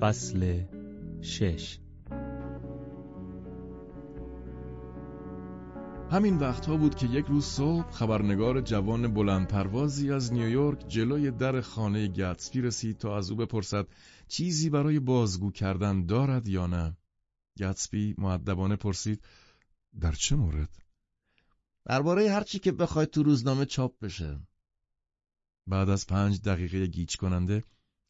فصل شش. همین وقتها بود که یک روز صبح خبرنگار جوان بلند پروازی از نیویورک جلوی در خانه گتسبی رسید تا از او بپرسد چیزی برای بازگو کردن دارد یا نه؟ گتسبی معدبانه پرسید در چه مورد؟ درباره هر چی که بخوای تو روزنامه چاپ بشه. بعد از پنج دقیقه گیج کننده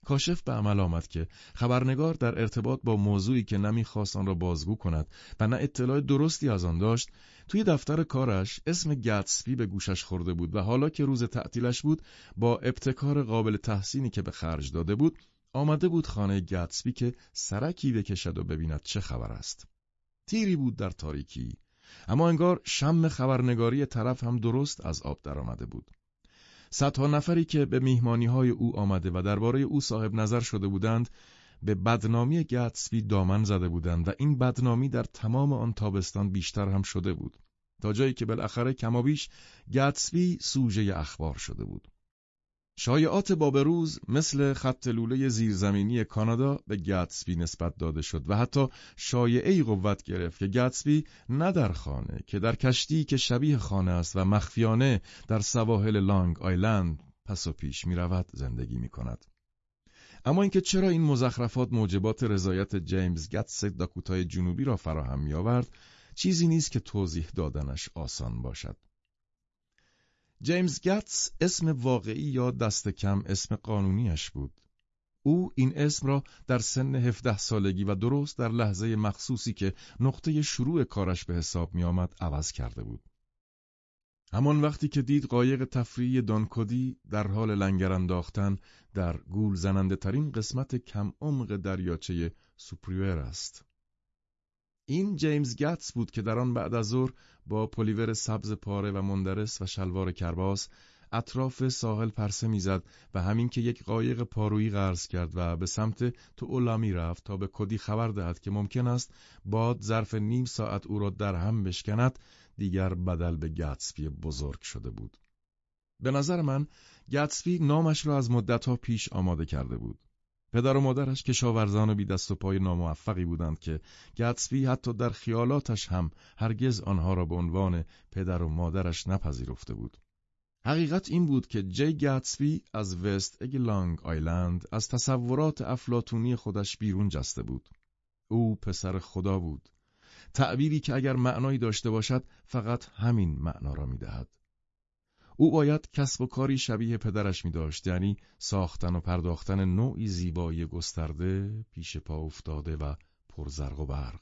کاشف به عمل آمد که خبرنگار در ارتباط با موضوعی که نمی‌خواست آن را بازگو کند و نه اطلاع درستی از آن داشت توی دفتر کارش اسم گتسبی به گوشش خورده بود و حالا که روز تعطیلش بود با ابتکار قابل تحسینی که به خرج داده بود آمده بود خانه گتسبی که سرکی بکشد و ببیند چه خبر است. تیری بود در تاریکی اما انگار شم خبرنگاری طرف هم درست از آب درآمده بود. صدها نفری که به میهمانی های او آمده و درباره او صاحب نظر شده بودند به بدنامی گتسبی دامن زده بودند و این بدنامی در تمام آن تابستان بیشتر هم شده بود تا جایی که بالاخره کمابیش گتسبی سوژه اخبار شده بود. شایعات بابروز مثل خط لوله زیرزمینی کانادا به گتسبی نسبت داده شد و حتی شایعه قوت گرفت که گتسبی نه در خانه که در کشتی که شبیه خانه است و مخفیانه در سواحل لانگ آیلند پس و پیش می رود زندگی می کند. اما اینکه چرا این مزخرفات موجبات رضایت جیمز گتس داکوتای جنوبی را فراهم می آورد چیزی نیست که توضیح دادنش آسان باشد. جیمز گتس اسم واقعی یا دست کم اسم قانونیش بود. او این اسم را در سن 17 سالگی و درست در لحظه مخصوصی که نقطه شروع کارش به حساب می آمد عوض کرده بود. همان وقتی که دید قایق تفریحی دن کودی در حال لنگر انداختن در گول زننده ترین قسمت کم عمق دریاچه سوپریور است. این جیمز گتس بود که در آن بعد از ظهر با پلیور سبز پاره و مندرس و شلوار کرباس اطراف ساحل پرسه می‌زد و همین که یک قایق پارویی قرض کرد و به سمت توئولومی رفت تا به کدی خبر دهد که ممکن است باد ظرف نیم ساعت او را در هم بشکند دیگر بدل به گتسبی بزرگ شده بود. به نظر من گتسبی نامش را از مدتها پیش آماده کرده بود. پدر و مادرش کشاورزان و بی دست و پای ناموفقی بودند که گتسبی حتی در خیالاتش هم هرگز آنها را به عنوان پدر و مادرش نپذیرفته بود. حقیقت این بود که جی گتسبی از وست اگ لانگ آیلند از تصورات افلاتونی خودش بیرون جسته بود. او پسر خدا بود. تعبیری که اگر معنایی داشته باشد فقط همین معنا را می‌دهد. او باید کسب و کاری شبیه پدرش می داشت یعنی ساختن و پرداختن نوعی زیبایی گسترده پیش پا افتاده و پرزرق و برق.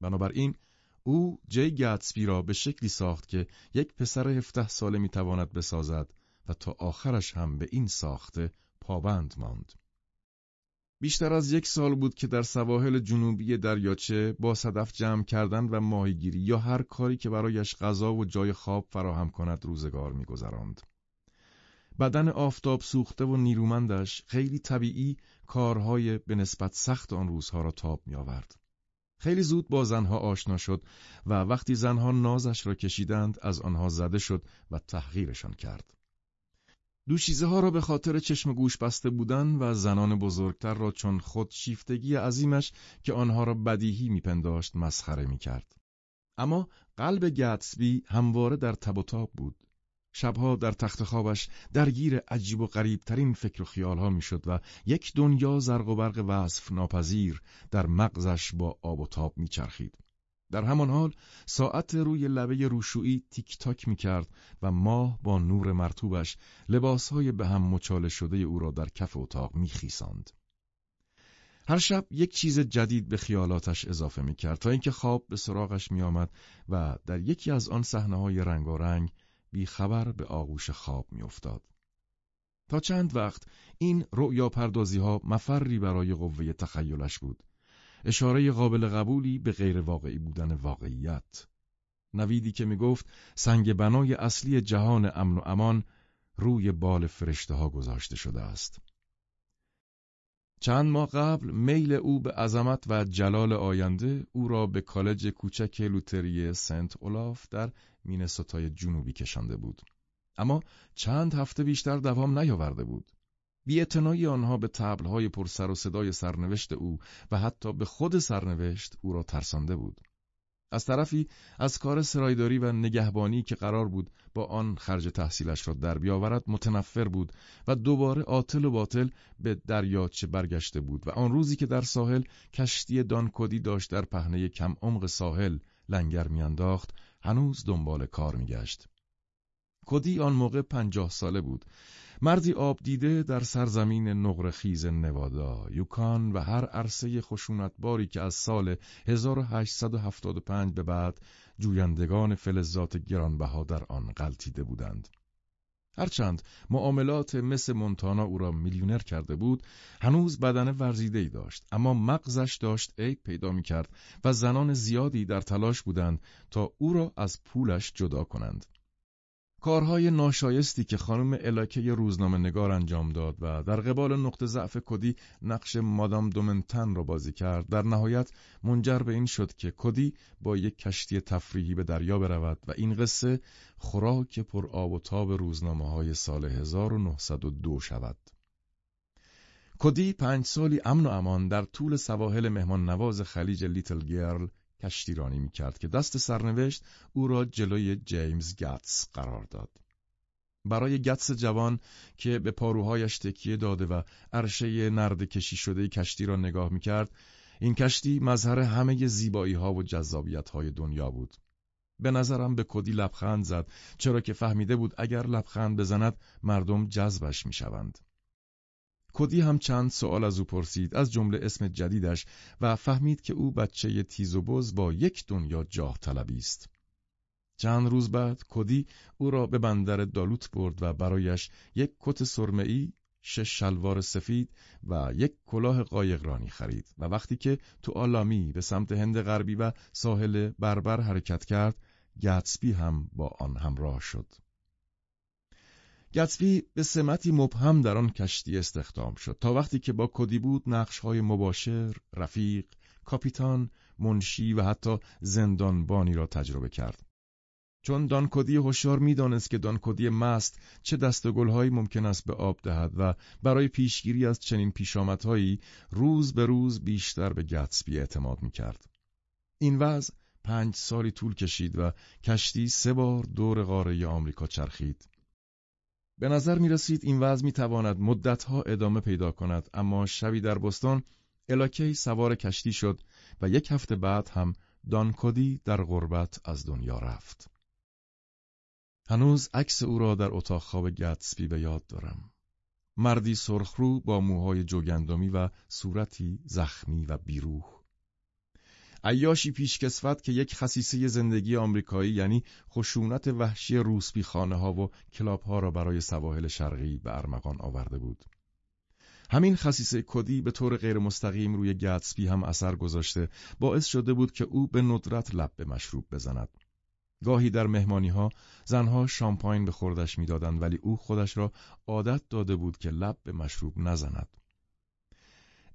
بنابراین او جی گتسبی را به شکلی ساخت که یک پسر هفته ساله می تواند بسازد و تا آخرش هم به این ساخته پابند ماند. بیشتر از یک سال بود که در سواحل جنوبی دریاچه با صدف جمع کردن و ماهیگیری یا هر کاری که برایش غذا و جای خواب فراهم کند روزگار میگذراند. بدن آفتاب سوخته و نیرومندش خیلی طبیعی کارهای به نسبت سخت آن روزها را تاب می آورد. خیلی زود با زنها آشنا شد و وقتی زنها نازش را کشیدند از آنها زده شد و تحقیرشان کرد. دوشیزه ها را به خاطر چشم گوش بسته بودن و زنان بزرگتر را چون خود شیفتگی عظیمش که آنها را بدیهی میپنداشت مسخره می‌کرد. اما قلب گتسبی همواره در تب و تاب بود. شبها در تخت خوابش درگیر عجیب و غریب ترین فکر و خیالها می‌شد و یک دنیا زرق و برق وصف ناپذیر در مغزش با آب و تاب میچرخید. در همان حال ساعت روی لبه روشویی تیک تاک می کرد و ماه با نور مرتوبش لباسهای به هم مچاله شده او را در کف اتاق می خیساند. هر شب یک چیز جدید به خیالاتش اضافه می کرد تا اینکه خواب به سراغش می آمد و در یکی از آن صحنه های رنگارنگ بی خبر به آغوش خواب می افتاد. تا چند وقت این رؤیا پردازی ها مفری برای قوه تخیلش بود. اشاره قابل قبولی به غیر واقعی بودن واقعیت. نویدی که می گفت سنگ بنای اصلی جهان امن و امان روی بال فرشته ها گذاشته شده است. چند ماه قبل میل او به عظمت و جلال آینده او را به کالج کوچک لوتری سنت اولاف در مینسوتای جنوبی کشانده بود. اما چند هفته بیشتر دوام نیاورده بود. بیاعتنایی آنها به تبلهای پرسر و صدای سرنوشت او و حتی به خود سرنوشت او را ترسانده بود. از طرفی از کار سرایداری و نگهبانی که قرار بود با آن خرج تحصیلش را در بیاورد متنفر بود و دوباره آتل و باطل به دریاچه برگشته بود و آن روزی که در ساحل کشتی دانکودی داشت در پهنه کم عمق ساحل لنگر میانداخت هنوز دنبال کار میگشت. کدی آن موقع پنجاه ساله بود مردی آب دیده در سرزمین نقرخیز نوادا، یوکان و هر عرصه خشونتباری که از سال 1875 به بعد جویندگان فلزات گرانبها در آن غلطیده بودند. هرچند معاملات مس مونتانا او را میلیونر کرده بود، هنوز بدن ورزیده ای داشت، اما مغزش داشت عیب پیدا می کرد و زنان زیادی در تلاش بودند تا او را از پولش جدا کنند. کارهای ناشایستی که خانم الکه روزنامه نگار انجام داد و در قبال نقطه ضعف کدی نقش مادام دومنتن را بازی کرد در نهایت منجر به این شد که کدی با یک کشتی تفریحی به دریا برود و این قصه خوراک پر آب و تاب روزنامه های سال 1902 شود. کدی پنج سالی امن و امان در طول سواحل مهمان نواز خلیج لیتل گرل کشتیرانی می کرد که دست سرنوشت او را جلوی جیمز گتس قرار داد. برای گتس جوان که به پاروهایش تکیه داده و عرشه نرد کشی شده کشتی را نگاه می کرد، این کشتی مظهر همه زیبایی ها و جذابیت های دنیا بود. به نظرم به کدی لبخند زد چرا که فهمیده بود اگر لبخند بزند مردم جذبش می شوند. کدی هم چند سوال از او پرسید از جمله اسم جدیدش و فهمید که او بچه تیز و بز با یک دنیا جاه طلبی است. چند روز بعد کدی او را به بندر دالوت برد و برایش یک کت سرمئی، شش شلوار سفید و یک کلاه قایقرانی خرید و وقتی که تو آلامی به سمت هند غربی و ساحل بربر حرکت کرد، گتسبی هم با آن همراه شد. گتسبی به سمتی مبهم در آن کشتی استخدام شد تا وقتی که با کدی بود نقشهای مباشر، رفیق، کاپیتان، منشی و حتی زندانبانی را تجربه کرد. چون دانکودی هوشیار می‌دانست که دانکودی مست چه دستگلهایی ممکن است به آب دهد و برای پیشگیری از چنین پیشامدهایی روز به روز بیشتر به گتسبی اعتماد می‌کرد. این وضع پنج سالی طول کشید و کشتی سه بار دور قاره آمریکا چرخید. به نظر می رسید این وضع می تواند مدتها ادامه پیدا کند اما شبی در بستان الاکی سوار کشتی شد و یک هفته بعد هم دانکودی در غربت از دنیا رفت. هنوز عکس او را در اتاق خواب گتسبی به یاد دارم. مردی سرخرو با موهای جوگندمی و صورتی زخمی و بیروح. عیاشی پیشکسوت که یک خصیصه زندگی آمریکایی یعنی خشونت وحشی روسبی خانه ها و کلاب ها را برای سواحل شرقی به ارمغان آورده بود. همین خصیصه کدی به طور غیر مستقیم روی گتسبی هم اثر گذاشته باعث شده بود که او به ندرت لب به مشروب بزند. گاهی در مهمانی ها زنها شامپاین به خوردش می‌دادند ولی او خودش را عادت داده بود که لب به مشروب نزند.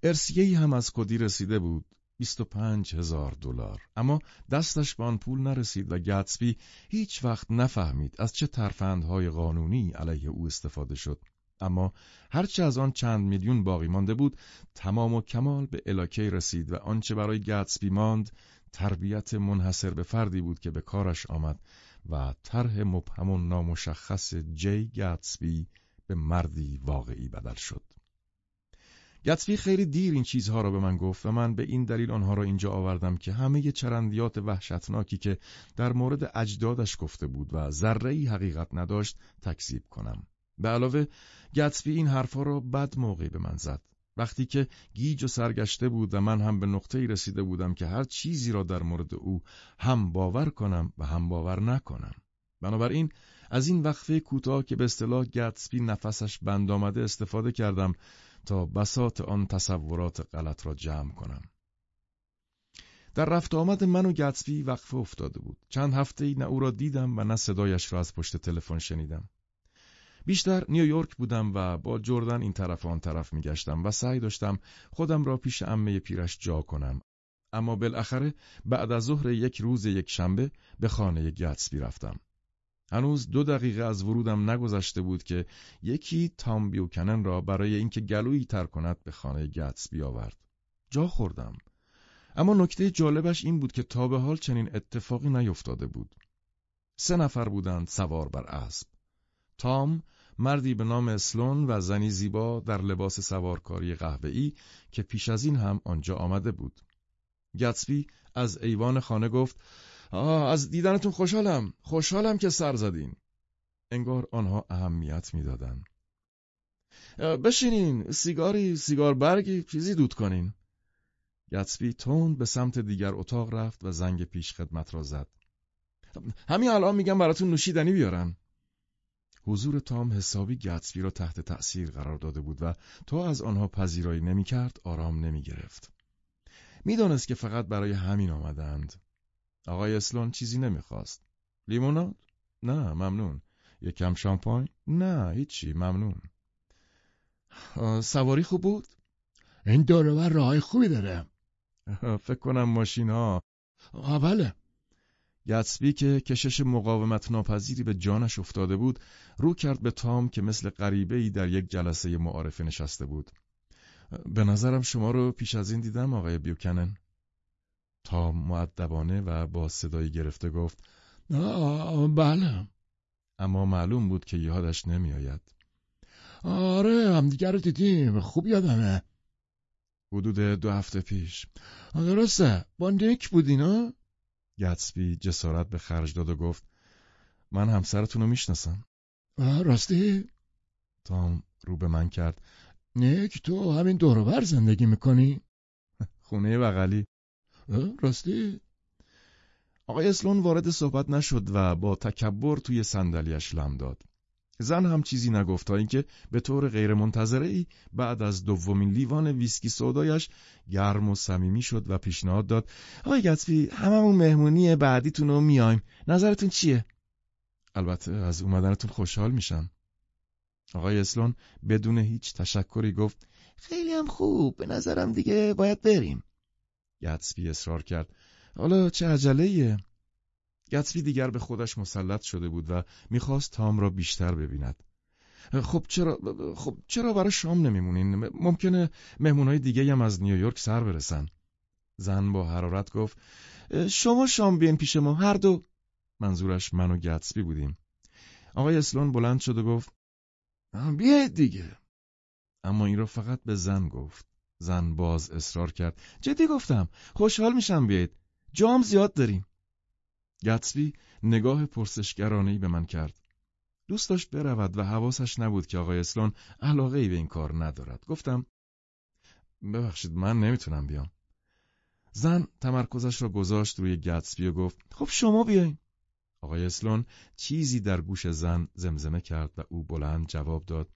ارسیهی هم از کدی رسیده بود 25 هزار دلار. اما دستش به آن پول نرسید و گتسبی هیچ وقت نفهمید از چه ترفندهای قانونی علیه او استفاده شد. اما هرچه از آن چند میلیون باقی مانده بود تمام و کمال به الاکی رسید و آنچه برای گتسبی ماند تربیت منحصر به فردی بود که به کارش آمد و طرح مبهم و نامشخص جی گتسبی به مردی واقعی بدل شد. گتسبی خیلی دیر این چیزها را به من گفت و من به این دلیل آنها را اینجا آوردم که همه چرندیات وحشتناکی که در مورد اجدادش گفته بود و ذره حقیقت نداشت تکذیب کنم. به علاوه گتسبی این حرفها را بد موقعی به من زد. وقتی که گیج و سرگشته بود و من هم به نقطه رسیده بودم که هر چیزی را در مورد او هم باور کنم و هم باور نکنم. بنابراین از این وقفه کوتاه که به اصطلاح گتسبی نفسش بند آمده استفاده کردم تا بسات آن تصورات غلط را جمع کنم. در رفت آمد من و گتسبی وقفه افتاده بود. چند هفته ای نه او را دیدم و نه صدایش را از پشت تلفن شنیدم. بیشتر نیویورک بودم و با جردن این طرف آن طرف میگشتم و سعی داشتم خودم را پیش امه پیرش جا کنم. اما بالاخره بعد از ظهر یک روز یک شنبه به خانه گتسبی رفتم. هنوز دو دقیقه از ورودم نگذشته بود که یکی تام بیوکنن را برای اینکه گلویی تر کند به خانه گتس بیاورد. جا خوردم. اما نکته جالبش این بود که تا به حال چنین اتفاقی نیفتاده بود. سه نفر بودند سوار بر اسب. تام مردی به نام اسلون و زنی زیبا در لباس سوارکاری قهوه‌ای که پیش از این هم آنجا آمده بود. گتسبی از ایوان خانه گفت آه از دیدنتون خوشحالم خوشحالم که سر زدین انگار آنها اهمیت می‌دادند. بشینین سیگاری سیگار برگی چیزی دود کنین گتسبی تون به سمت دیگر اتاق رفت و زنگ پیش خدمت را زد همین الان میگم براتون نوشیدنی بیارن حضور تام حسابی گتسبی را تحت تأثیر قرار داده بود و تا از آنها پذیرایی نمی‌کرد آرام نمی‌گرفت. می‌دانست که فقط برای همین آمدند. آقای اسلون چیزی نمی‌خواست. لیموناد؟ نه ممنون. یک کم شامپاین؟ نه هیچی ممنون. سواری خوب بود؟ این دورور راه خوبی داره. فکر کنم ماشین ها. بله. گتسبی که کشش مقاومت ناپذیری به جانش افتاده بود رو کرد به تام که مثل غریبه ای در یک جلسه معارفه نشسته بود. به نظرم شما رو پیش از این دیدم آقای بیوکنن. تام معدبانه و با صدایی گرفته گفت بله. اما معلوم بود که یادش نمیآید. آره همدیگر رو دیدیم خوب یادمه. حدود دو هفته پیش. درسته با نیک بودین گتسبی جسارت به خرج داد و گفت من همسرتون رو می‌شناسم. راستی؟ تام رو به من کرد. نیک تو همین دوروبر زندگی می‌کنی؟ خونه بغلی. راستی؟ آقای اسلون وارد صحبت نشد و با تکبر توی صندلیاش لم داد. زن هم چیزی نگفت تا اینکه به طور غیرمنتظره ای بعد از دومین لیوان ویسکی سودایش گرم و صمیمی شد و پیشنهاد داد. آقای گتسبی هممون مهمونی بعدیتون رو میایم. نظرتون چیه؟ البته از اومدنتون خوشحال میشم. آقای اسلون بدون هیچ تشکری گفت خیلی هم خوب. به نظرم دیگه باید بریم. گتسبی اصرار کرد حالا چه عجله گتسبی دیگر به خودش مسلط شده بود و می‌خواست تام را بیشتر ببیند. خب چرا خب چرا برای شام نمیمونین؟ ممکنه مهمونهای دیگه هم از نیویورک سر برسن. زن با حرارت گفت شما شام بیین پیش ما هر دو منظورش من و گتسبی بودیم. آقای اسلون بلند شد و گفت بیاید دیگه. اما این را فقط به زن گفت. زن باز اصرار کرد. جدی گفتم خوشحال میشم بیاید. جام زیاد داریم. گتسبی نگاه پرسشگرانهی به من کرد. دوست داشت برود و حواسش نبود که آقای اسلون علاقه ای به این کار ندارد. گفتم ببخشید من نمی‌تونم بیام. زن تمرکزش را گذاشت روی گتسبی و گفت خب شما بیاین. آقای اسلون چیزی در گوش زن زمزمه کرد و او بلند جواب داد.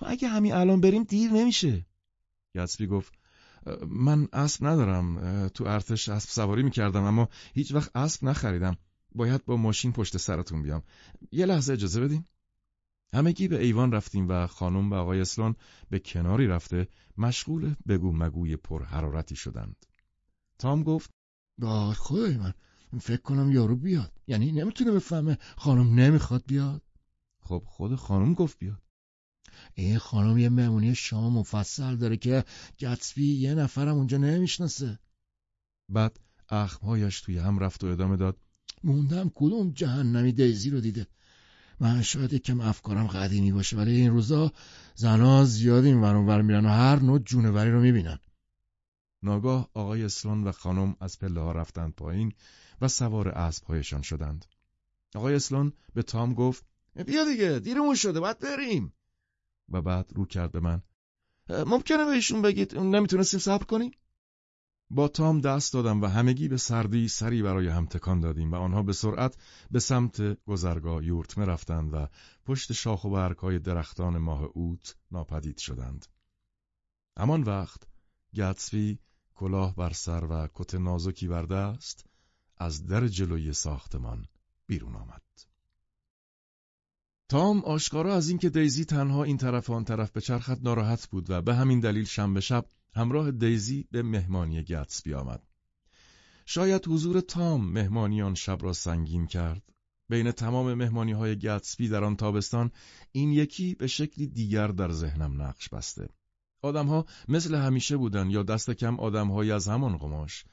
و اگه همین الان بریم دیر نمیشه. گتسبی گفت من اسب ندارم تو ارتش اسب سواری می‌کردم اما هیچ وقت اسب نخریدم. باید با ماشین پشت سرتون بیام. یه لحظه اجازه بدین. همگی به ایوان رفتیم و خانم و آقای اسلان به کناری رفته مشغول بگو مگوی پر حرارتی شدند. تام گفت با خدای من فکر کنم یارو بیاد. یعنی نمی‌تونه بفهمه خانم نمی‌خواد بیاد. خب خود خانم گفت بیاد. این خانم یه مهمونی شام مفصل داره که گتسبی یه نفرم اونجا نمی‌شناسه. بعد اخمهایش توی هم رفت و ادامه داد. موندم کدوم جهنمی دیزی رو دیده. من شاید یکم افکارم قدیمی باشه ولی این روزا زنها زیاد این ور میرن و هر نوع جونوری رو می‌بینن. ناگاه آقای اسلان و خانم از پله ها رفتند پایین و سوار اسبهایشان شدند. آقای اسلان به تام گفت بیا دیگه دیرمون شده باید بریم. و بعد رو کرد به من ممکنه بهشون بگید نمی‌تونستیم صبر کنیم؟ با تام دست دادم و همگی به سردی سری برای هم تکان دادیم و آنها به سرعت به سمت گذرگاه یورتمه رفتند و پشت شاخ و برگهای درختان ماه اوت ناپدید شدند. همان وقت گتسوی کلاه بر سر و کت نازکی بر دست از در جلوی ساختمان بیرون آمد. تام آشکارا از اینکه دیزی تنها این طرف آن طرف به چرخت ناراحت بود و به همین دلیل شنبه شب همراه دیزی به مهمانی گتس بیامد. شاید حضور تام مهمانی آن شب را سنگین کرد بین تمام مهمانی های گتسبی در آن تابستان این یکی به شکلی دیگر در ذهنم نقش بسته. آدمها مثل همیشه بودن یا دست کم آدمهایی از همان قماش.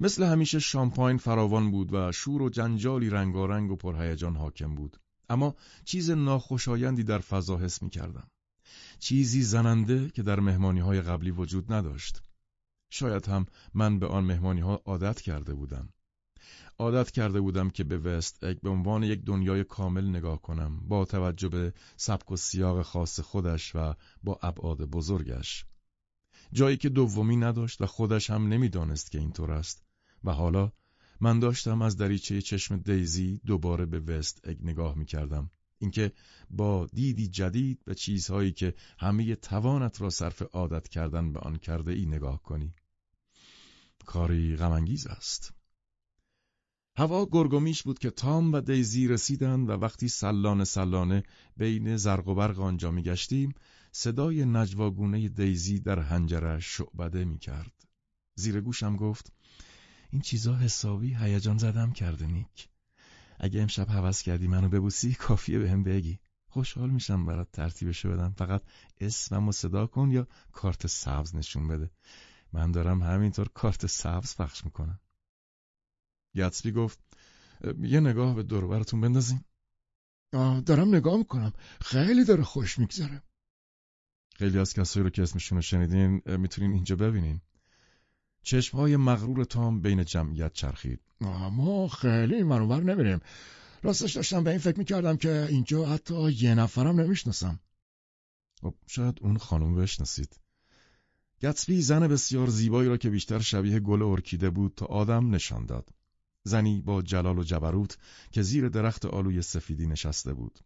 مثل همیشه شامپاین فراوان بود و شور و جنجالی رنگارنگ و پرهیجان حاکم بود. اما چیز ناخوشایندی در فضا حس می کردم. چیزی زننده که در مهمانی های قبلی وجود نداشت. شاید هم من به آن مهمانی ها عادت کرده بودم. عادت کرده بودم که به وست اگ به عنوان یک دنیای کامل نگاه کنم با توجه به سبک و سیاق خاص خودش و با ابعاد بزرگش. جایی که دومی نداشت و خودش هم نمی‌دانست که اینطور است و حالا من داشتم از دریچه چشم دیزی دوباره به وست اگ نگاه می کردم. اینکه با دیدی جدید به چیزهایی که همه توانت را صرف عادت کردن به آن کرده ای نگاه کنی. کاری غمانگیز است. هوا گرگومیش بود که تام و دیزی رسیدند و وقتی سلانه سلانه بین زرق و برق آنجا میگشتیم صدای نجواگونه دیزی در هنجرش شعبده می‌کرد. زیر گوشم گفت این چیزا حسابی هیجان زدم کرده نیک. اگه امشب حوض کردی منو ببوسی کافیه بهم به بگی. خوشحال میشم برات ترتیبشو بدم فقط اسممو صدا کن یا کارت سبز نشون بده. من دارم همینطور کارت سبز پخش می‌کنم. گتسبی گفت یه نگاه به دوربرتون بندازیم آه دارم نگاه می‌کنم خیلی داره خوش میگذره خیلی از کسایی رو که اسمشون رو شنیدین می‌تونین اینجا ببینین چشمهای مغرور تام بین جمعیت چرخید. ما خیلی منور نمیریم. راستش داشتم به این فکر می‌کردم که اینجا حتی یه نفرم نمی‌شناسم. خب شاید اون خانم بشناسید. گتسبی زن بسیار زیبایی را که بیشتر شبیه گل ارکیده بود تا آدم نشان داد. زنی با جلال و جبروت که زیر درخت آلوی سفیدی نشسته بود.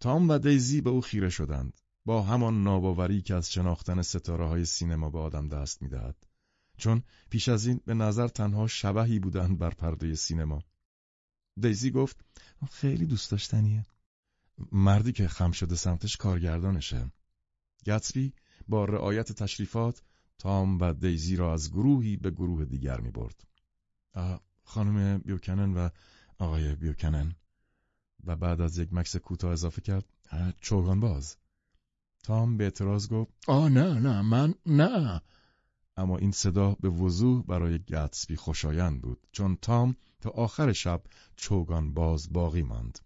تام و دیزی به او خیره شدند. با همان ناباوری که از شناختن ستاره های سینما به آدم دست می‌دهد. چون پیش از این به نظر تنها شبهی بودند بر پرده سینما. دیزی گفت خیلی دوست داشتنیه. مردی که خم شده سمتش کارگردانشه. گتسبی با رعایت تشریفات تام و دیزی را از گروهی به گروه دیگر می برد. خانم بیوکنن و آقای بیوکنن و بعد از یک مکس کوتاه اضافه کرد چوگان باز تام به اعتراض گفت آه نه نه من نه اما این صدا به وضوح برای گتسبی خوشایند بود چون تام تا آخر شب چوگان باز باقی ماند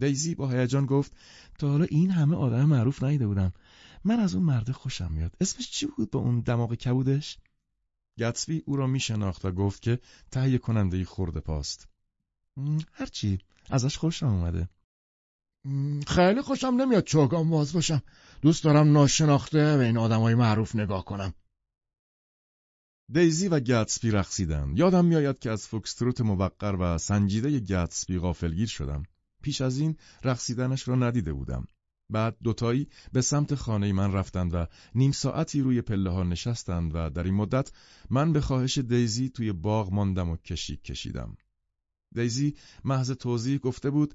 دیزی با هیجان گفت تا حالا این همه آدم معروف نیده بودم من از اون مرده خوشم میاد اسمش چی بود با اون دماغ کبودش گتسبی او را می شناخت و گفت که تهیه کننده خورده پاست. هرچی ازش خوشم اومده. خیلی خوشم نمیاد چوگان باز باشم. دوست دارم ناشناخته به این آدمای معروف نگاه کنم. دیزی و گتسبی رقصیدن. یادم میآید که از فوکستروت موقر و سنجیده گتسبی غافلگیر شدم. پیش از این رقصیدنش را ندیده بودم. بعد دوتایی به سمت خانه من رفتند و نیم ساعتی روی پله ها نشستند و در این مدت من به خواهش دیزی توی باغ ماندم و کشیک کشیدم. دیزی محض توضیح گفته بود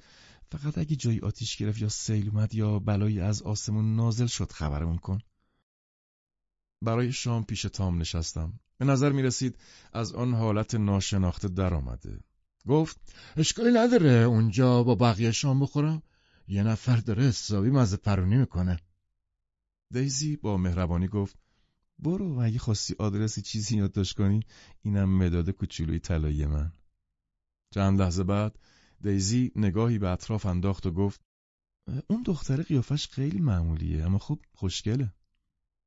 فقط اگه جایی آتیش گرفت یا سیل اومد یا بلایی از آسمون نازل شد خبرمون کن. برای شام پیش تام نشستم. به نظر می رسید از آن حالت ناشناخته در آمده. گفت اشکالی نداره اونجا با بقیه شام بخورم؟ یه نفر داره حسابی مزه پرونی می‌کنه دیزی با مهربانی گفت برو و اگه خواستی آدرسی چیزی یادداشت کنی اینم مداد کوچولوی طلایی من چند لحظه بعد دیزی نگاهی به اطراف انداخت و گفت اون دختر قیافش خیلی معمولیه اما خب خوشگله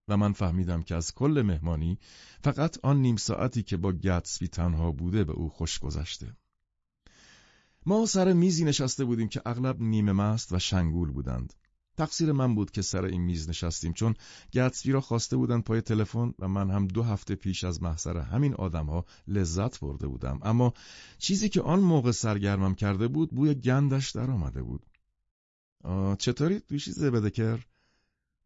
و من فهمیدم که از کل مهمانی فقط آن نیم ساعتی که با گتسبی تنها بوده به او خوش گذشته ما سر میزی نشسته بودیم که اغلب نیمه مست و شنگول بودند. تقصیر من بود که سر این میز نشستیم چون گتسبی را خواسته بودند پای تلفن و من هم دو هفته پیش از محضر همین آدمها لذت برده بودم اما چیزی که آن موقع سرگرمم کرده بود بوی گندش در آمده بود چطوری دوشی زبدکر؟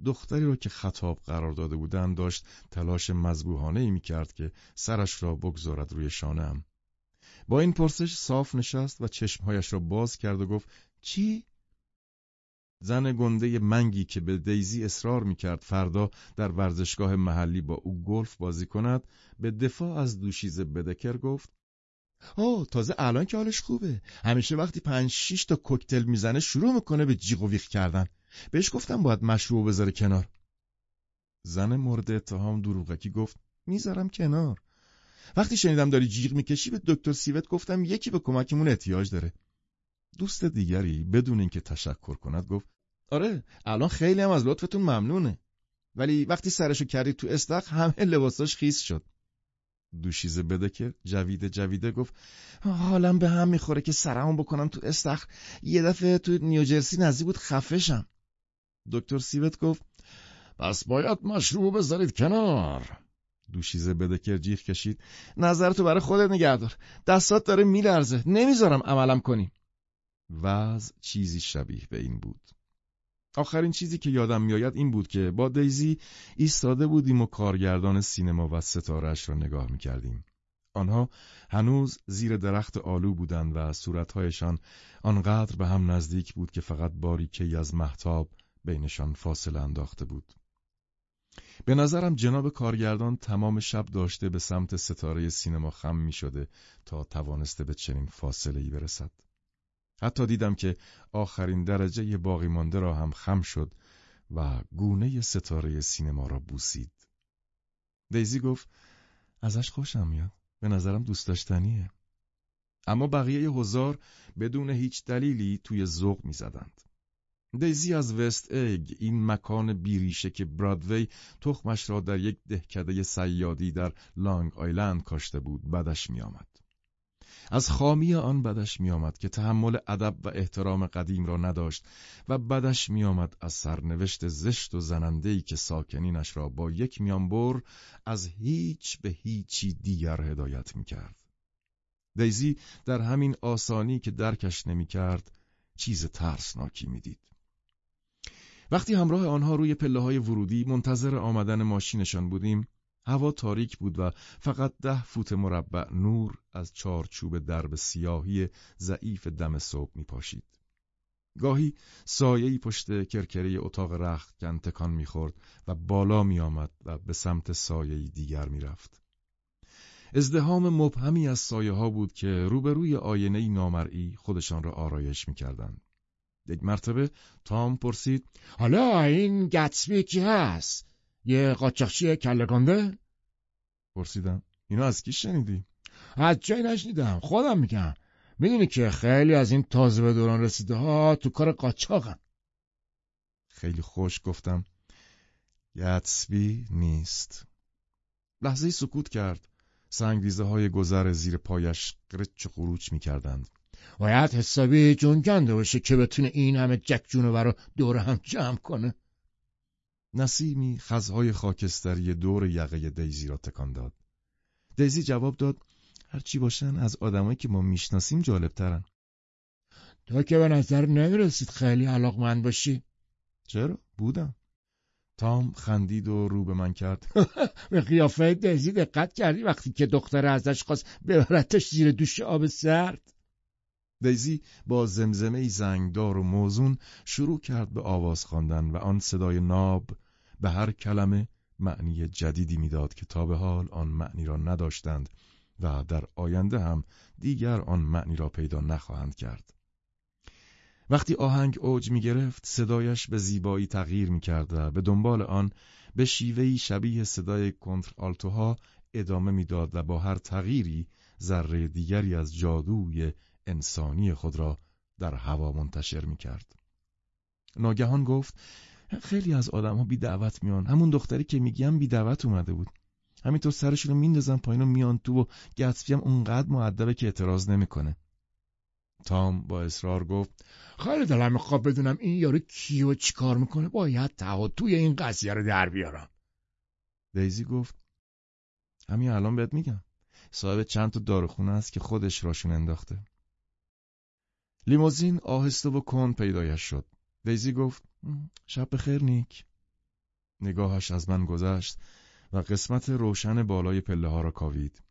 دختری را که خطاب قرار داده بودند داشت تلاش مذبوحانه ای می کرد که سرش را بگذارد روی شانم با این پرسش صاف نشست و چشمهایش را باز کرد و گفت چی؟ زن گنده منگی که به دیزی اصرار می‌کرد فردا در ورزشگاه محلی با او گلف بازی کند به دفاع از دوشیزه بدکر گفت آه تازه الان که حالش خوبه. همیشه وقتی پنج شیش تا کوکتل می‌زنه شروع می‌کنه به جیغ و ویخ کردن. بهش گفتم باید مشروب بذاره کنار. زن مورد اتهام دروغکی گفت می‌ذارم کنار. وقتی شنیدم داری جیغ می‌کشی به دکتر سیوت گفتم یکی به کمکمون احتیاج داره. دوست دیگری بدون اینکه تشکر کند گفت آره الان خیلی هم از لطفتون ممنونه. ولی وقتی سرشو کردید تو استخ همه لباساش خیس شد. دوشیزه بده که جویده جویده گفت حالم به هم می‌خوره که سرمو بکنم تو استخر یه دفعه تو نیوجرسی نزدیک بود خفشم دکتر سیوت گفت پس باید مشروب بذارید کنار. دوشیزه بدکر جیغ کشید نظرتو برای خودت نگهدار دستات داره میلرزه نمی‌ذارم عملم کنی. وضع چیزی شبیه به این بود. آخرین چیزی که یادم میآید این بود که با دیزی ایستاده بودیم و کارگردان سینما و ستارش را نگاه می‌کردیم. آنها هنوز زیر درخت آلو بودند و صورتهایشان آنقدر به هم نزدیک بود که فقط باریکی از محتاب بینشان فاصله انداخته بود. به نظرم جناب کارگردان تمام شب داشته به سمت ستاره سینما خم می شده تا توانسته به چنین فاصله ای برسد. حتی دیدم که آخرین درجه باقی مانده را هم خم شد و گونه ستاره سینما را بوسید. دیزی گفت ازش خوشم میاد. به نظرم دوست داشتنیه. اما بقیه هزار بدون هیچ دلیلی توی ذوق می‌زدند. دیزی از وست ایگ این مکان بیریشه که برادوی تخمش را در یک دهکده سیادی در لانگ آیلند کاشته بود بدش میآمد. از خامی آن بدش میآمد که تحمل ادب و احترام قدیم را نداشت و بدش میآمد از سرنوشت زشت و زنندهی که ساکنینش را با یک میانبر از هیچ به هیچی دیگر هدایت می‌کرد. دیزی در همین آسانی که درکش نمی‌کرد چیز ترسناکی می‌دید. وقتی همراه آنها روی پله های ورودی منتظر آمدن ماشینشان بودیم هوا تاریک بود و فقط ده فوت مربع نور از چارچوب درب سیاهی ضعیف دم صبح می پاشید. گاهی سایهی پشت کرکره اتاق رخت کن تکان می‌خورد و بالا می آمد و به سمت سایهی دیگر می رفت. ازدهام مبهمی از سایه ها بود که روبروی آینه نامرئی خودشان را آرایش می کردن. یک مرتبه تام پرسید حالا این گتسبی کی هست؟ یه قاچاقچی کلگانده؟ پرسیدم. اینو از کی شنیدی؟ از جای نشنیدم. خودم میگم. می‌دونی که خیلی از این تازه به دوران رسیده ها تو کار قاچاقن. خیلی خوش گفتم. گتسبی نیست. لحظه سکوت کرد. سنگریزه های گذر زیر پایش قرچ و قروچ می‌کردند. باید حسابی جون کنده باشه که بتونه این همه جک جونو رو دور هم جمع کنه نسیمی خزهای خاکستری دور یقه دیزی را تکان داد. دیزی جواب داد هرچی باشن از آدمایی که ما می‌شناسیم جالب ترن. تو که به نظر نمی‌رسید خیلی علاقمند باشی. چرا؟ بودم. تام خندید و رو به من کرد. به قیافه دیزی دقت کردی وقتی که دختر ازش خواست ببرتش زیر دوش آب سرد. دیزی با زمزمه زنگدار و موزون شروع کرد به آواز خواندن و آن صدای ناب به هر کلمه معنی جدیدی می‌داد که تا به حال آن معنی را نداشتند و در آینده هم دیگر آن معنی را پیدا نخواهند کرد. وقتی آهنگ اوج می گرفت صدایش به زیبایی تغییر می کرد و به دنبال آن به شیوهی شبیه صدای کنتر آلتوها ادامه می‌داد و با هر تغییری ذره دیگری از جادوی انسانی خود را در هوا منتشر می کرد. ناگهان گفت خیلی از آدم ها بی دعوت میان. همون دختری که میگم بی دعوت اومده بود. همینطور سرشون رو میندازن پایین و میان تو و گتسبی هم اونقدر معدبه که اعتراض نمی‌کنه. تام با اصرار گفت خیلی دلم می‌خواد بدونم این یارو کیو چیکار می‌کنه. باید توی این قضیه رو در بیارم. دیزی گفت همین الان بهت میگم. صاحب چند تا داروخونه است که خودش راشون انداخته. لیموزین آهسته و کن پیدایش شد. دیزی گفت شب بخیر نیک. نگاهش از من گذشت و قسمت روشن بالای پله ها را کاوید.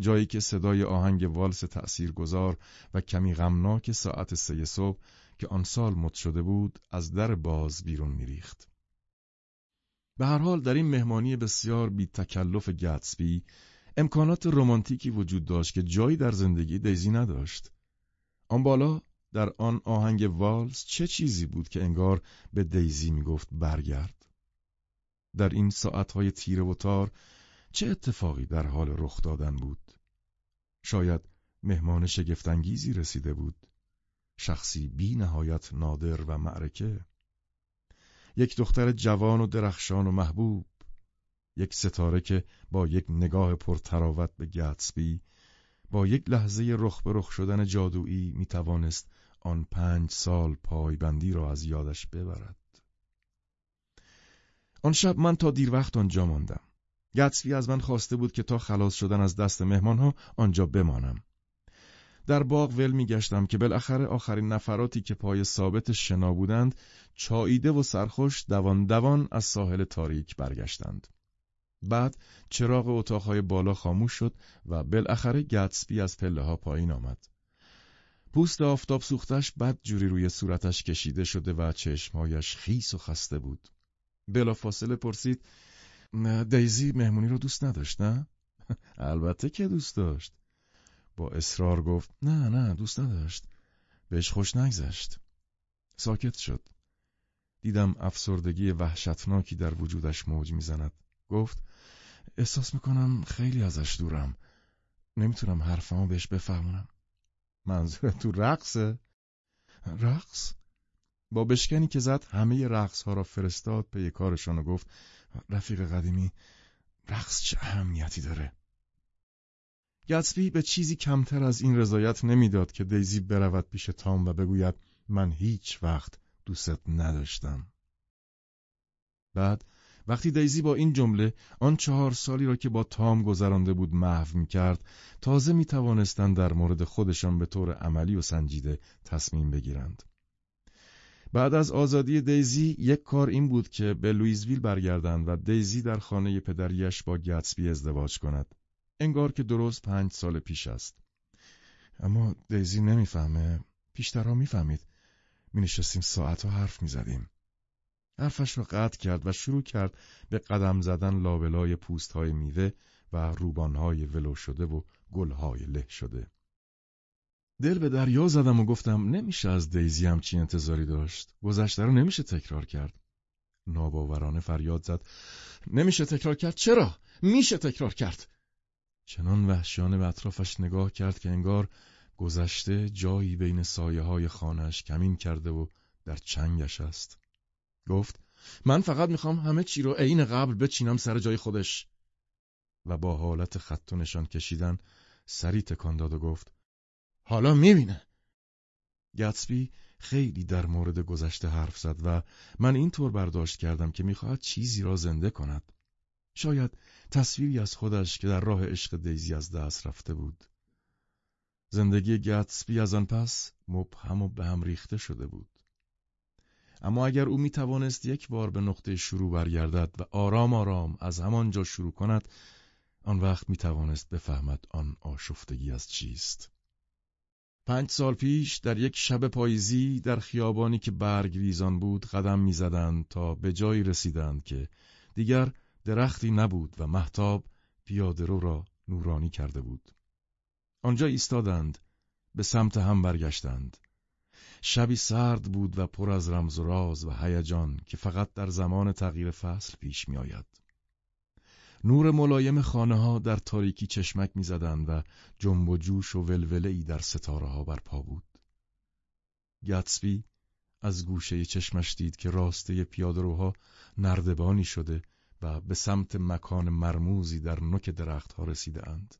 جایی که صدای آهنگ والس تأثیر گذار و کمی غمناک ساعت سه صبح که آن سال مد شده بود از در باز بیرون میریخت. به هر حال در این مهمانی بسیار بی تکلف گتسبی امکانات رمانتیکی وجود داشت که جایی در زندگی دیزی نداشت. آن بالا در آن آهنگ والز چه چیزی بود که انگار به دیزی می‌گفت برگرد؟ در این ساعتهای تیره و تار چه اتفاقی در حال رخ دادن بود؟ شاید مهمان شگفتانگیزی رسیده بود. شخصی بی نهایت نادر و معرکه. یک دختر جوان و درخشان و محبوب. یک ستاره که با یک نگاه پرتراوت به گتسبی با یک لحظه رخ به رخ شدن جادویی می توانست آن پنج سال پایبندی را از یادش ببرد. آن شب من تا دیر وقت آنجا ماندم. گتسبی از من خواسته بود که تا خلاص شدن از دست مهمانها آنجا بمانم. در باغ ول می گشتم که بالاخره آخرین نفراتی که پای ثابت شنا بودند چاییده و سرخوش دوان دوان از ساحل تاریک برگشتند. بعد چراغ اتاقهای بالا خاموش شد و بالاخره گتسبی از پله ها پایین آمد. پوست آفتاب سوختش بد جوری روی صورتش کشیده شده و چشمهایش خیس و خسته بود. بلا فاصله پرسید دیزی مهمونی رو دوست نداشت نه؟ البته که دوست داشت. با اصرار گفت نه نه دوست نداشت. بهش خوش نگذشت. ساکت شد. دیدم افسردگی وحشتناکی در وجودش موج می‌زند. گفت احساس می‌کنم خیلی ازش دورم. نمی‌تونم حرفمو بهش بفهمونم. منظور تو رقصه؟ رقص؟ با بشکنی که زد همه رقص ها را فرستاد پی کارشان و گفت رفیق قدیمی رقص چه اهمیتی داره؟ گتسبی به چیزی کمتر از این رضایت نمی‌داد که دیزی برود پیش تام و بگوید من هیچ وقت دوست نداشتم. بعد وقتی دیزی با این جمله آن چهار سالی را که با تام گذرانده بود محو می کرد تازه می توانستند در مورد خودشان به طور عملی و سنجیده تصمیم بگیرند. بعد از آزادی دیزی یک کار این بود که به لویزویل برگردند و دیزی در خانه پدریش با گتسبی ازدواج کند. انگار که درست پنج سال پیش است. اما دیزی نمی‌فهمه. پیشترها می‌فهمید. می نشستیم ساعتها حرف می زدیم. حرفش را قطع کرد و شروع کرد به قدم زدن لابلای پوستهای میوه و روبانهای ولو شده و گلهای له شده. دل به دریا زدم و گفتم نمیشه از دیزی همچین انتظاری داشت. گذشته رو نمیشه تکرار کرد. ناباورانه فریاد زد. نمیشه تکرار کرد چرا؟ میشه تکرار کرد. چنان وحشیانه به اطرافش نگاه کرد که انگار گذشته جایی بین سایه های خانهش کمین کرده و در چنگش است. گفت من فقط می‌خوام همه چی رو عین قبل بچینم سر جای خودش. و با حالت خط و نشان کشیدن سری تکان داد و گفت حالا می‌بینه. گتسبی خیلی در مورد گذشته حرف زد و من اینطور برداشت کردم که می‌خواهد چیزی را زنده کند. شاید تصویری از خودش که در راه عشق دیزی از دست رفته بود. زندگی گتسبی از آن پس مبهم و به هم ریخته شده بود. اما اگر او می توانست یک بار به نقطه شروع برگردد و آرام آرام از همانجا شروع کند آن وقت می توانست بفهمد آن آشفتگی از چیست. پنج سال پیش در یک شب پاییزی در خیابانی که برگ ریزان بود قدم می‌زدند تا به جایی رسیدند که دیگر درختی نبود و محتاب پیاده رو را نورانی کرده بود. آنجا ایستادند به سمت هم برگشتند. شبی سرد بود و پر از رمز و راز و هیجان که فقط در زمان تغییر فصل پیش می آید. نور ملایم خانه ها در تاریکی چشمک می‌زدند و جنب و جوش و ولوله ای در ستاره ها برپا بود. گتسبی از گوشه چشمش دید که راسته پیادهروها نردبانی شده و به سمت مکان مرموزی در نوک درختها رسیده اند.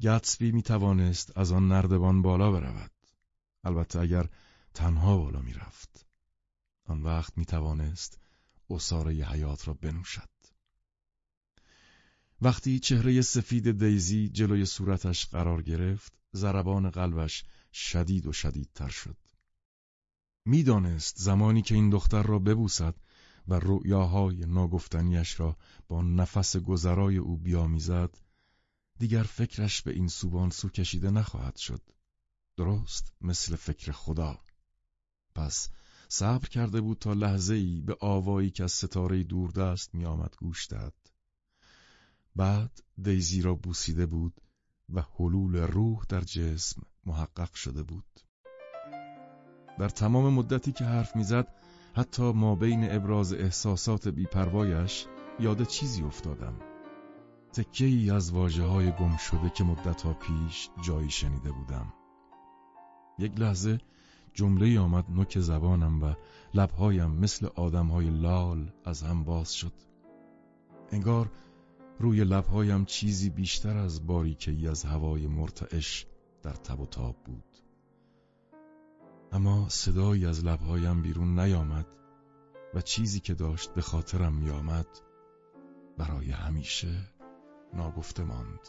گتسبی می توانست از آن نردبان بالا برود. البته اگر تنها بالا می‌رفت. آن وقت می توانست اصاره حیات را بنوشد. وقتی چهره سفید دیزی جلوی صورتش قرار گرفت ضربان قلبش شدید و شدیدتر شد. می‌دانست زمانی که این دختر را ببوسد و رؤیاهای ناگفتنیش را با نفس گذرای او بیامیزد دیگر فکرش به این سوبان سو کشیده نخواهد شد. درست مثل فکر خدا. پس صبر کرده بود تا لحظه ای به آوایی که از ستاره دوردست می آمد گوش داد بعد دیزی را بوسیده بود و حلول روح در جسم محقق شده بود. در تمام مدتی که حرف می‌زد حتی ما بین ابراز احساسات بیپروایش یاد چیزی افتادم. تکه ای از واجه های گم شده که مدتها پیش جایی شنیده بودم. یک لحظه جمله آمد نوک زبانم و لبهایم مثل آدمهای لال از هم باز شد. انگار روی لبهایم چیزی بیشتر از باریکی از هوای مرتعش در تب و تاب بود. اما صدایی از لبهایم بیرون نیامد و چیزی که داشت به خاطرم میآمد برای همیشه ناگفته ماند.